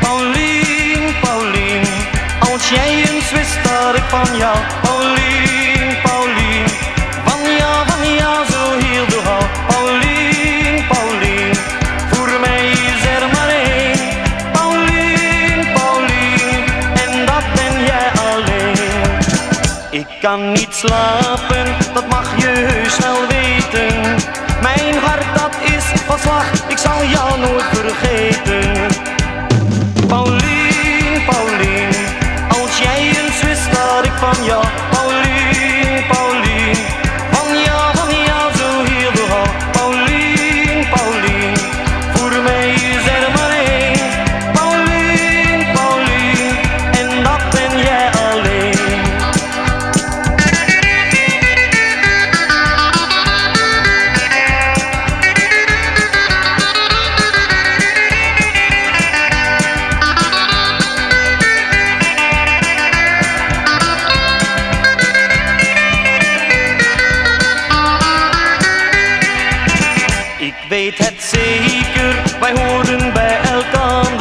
Paulien, Paulien, als jij eens wist ik van jou, Paulien, Paulien, van jou, van jou zo heel de hou. Paulien, voor mij is er maar één. Paulien, Paulien, en dat ben jij alleen. Ik kan niet slapen, dat mag je heus wel weten. Mijn hart dat is van slag, ik zal jou nooit vergeten. Pauline, Pauline. als jij een zwist, waar ik van jou het zeker, wij horen bij elkaar.